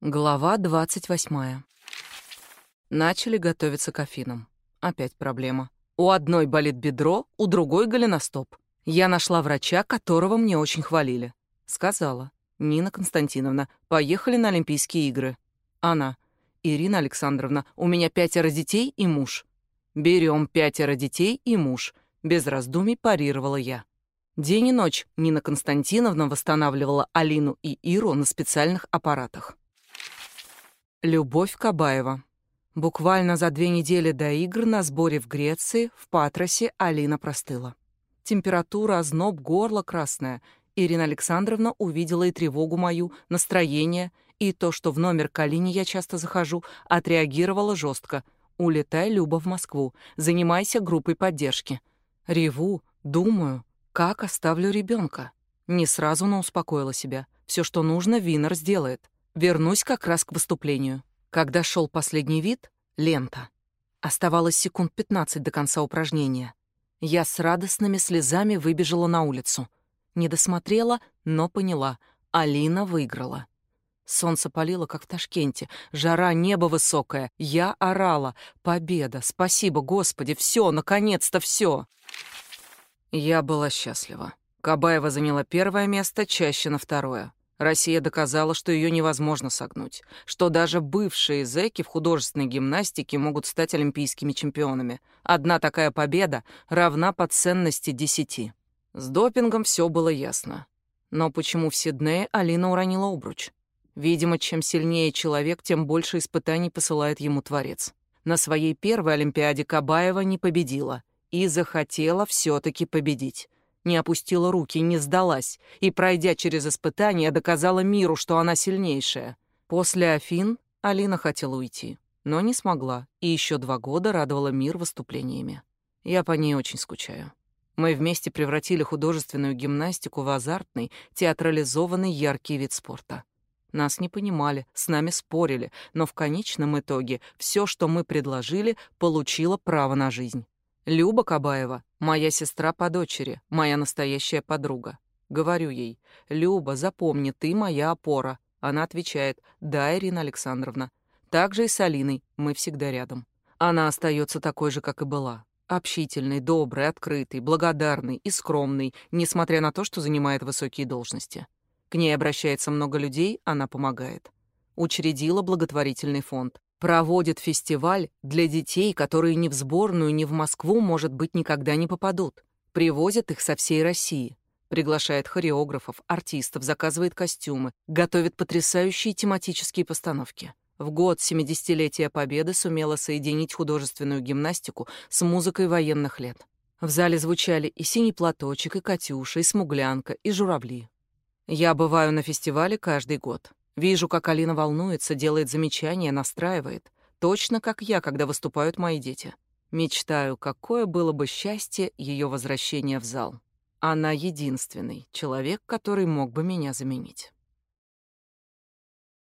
Глава 28. Начали готовиться к Афинам. Опять проблема. У одной болит бедро, у другой голеностоп. Я нашла врача, которого мне очень хвалили. Сказала. Нина Константиновна, поехали на Олимпийские игры. Она. Ирина Александровна, у меня пятеро детей и муж. Берем пятеро детей и муж. Без раздумий парировала я. День и ночь Нина Константиновна восстанавливала Алину и Иру на специальных аппаратах. Любовь Кабаева. Буквально за две недели до игр на сборе в Греции, в Патросе, Алина простыла. Температура, озноб, горло красное. Ирина Александровна увидела и тревогу мою, настроение, и то, что в номер к Алине я часто захожу, отреагировала жестко. «Улетай, Люба, в Москву. Занимайся группой поддержки». Реву, думаю, как оставлю ребенка. Не сразу, но успокоила себя. Все, что нужно, Винер сделает. Вернусь как раз к выступлению. Когда шел последний вид — лента. Оставалось секунд 15 до конца упражнения. Я с радостными слезами выбежала на улицу. Не досмотрела, но поняла. Алина выиграла. Солнце палило, как в Ташкенте. Жара, небо высокое. Я орала. Победа. Спасибо, Господи. Все, наконец-то все. Я была счастлива. Кабаева заняла первое место, чаще на второе. Россия доказала, что ее невозможно согнуть, что даже бывшие зэки в художественной гимнастике могут стать олимпийскими чемпионами. Одна такая победа равна по ценности десяти. С допингом все было ясно. Но почему в Сиднее Алина уронила обруч? Видимо, чем сильнее человек, тем больше испытаний посылает ему Творец. На своей первой Олимпиаде Кабаева не победила и захотела все таки победить не опустила руки, не сдалась и, пройдя через испытания, доказала миру, что она сильнейшая. После Афин Алина хотела уйти, но не смогла и еще два года радовала мир выступлениями. Я по ней очень скучаю. Мы вместе превратили художественную гимнастику в азартный, театрализованный яркий вид спорта. Нас не понимали, с нами спорили, но в конечном итоге все, что мы предложили, получило право на жизнь. Люба Кабаева — моя сестра по дочери, моя настоящая подруга. Говорю ей, «Люба, запомни, ты моя опора». Она отвечает, «Да, Ирина Александровна». Так же и с Алиной, мы всегда рядом. Она остается такой же, как и была. Общительной, доброй, открытой, благодарной и скромной, несмотря на то, что занимает высокие должности. К ней обращается много людей, она помогает. Учредила благотворительный фонд. Проводит фестиваль для детей, которые ни в сборную, ни в Москву, может быть, никогда не попадут. Привозит их со всей России. Приглашает хореографов, артистов, заказывает костюмы, готовит потрясающие тематические постановки. В год 70-летия Победы сумела соединить художественную гимнастику с музыкой военных лет. В зале звучали и «Синий платочек», и «Катюша», и «Смуглянка», и «Журавли». Я бываю на фестивале каждый год. Вижу, как Алина волнуется, делает замечания, настраивает. Точно как я, когда выступают мои дети. Мечтаю, какое было бы счастье ее возвращения в зал. Она единственный человек, который мог бы меня заменить.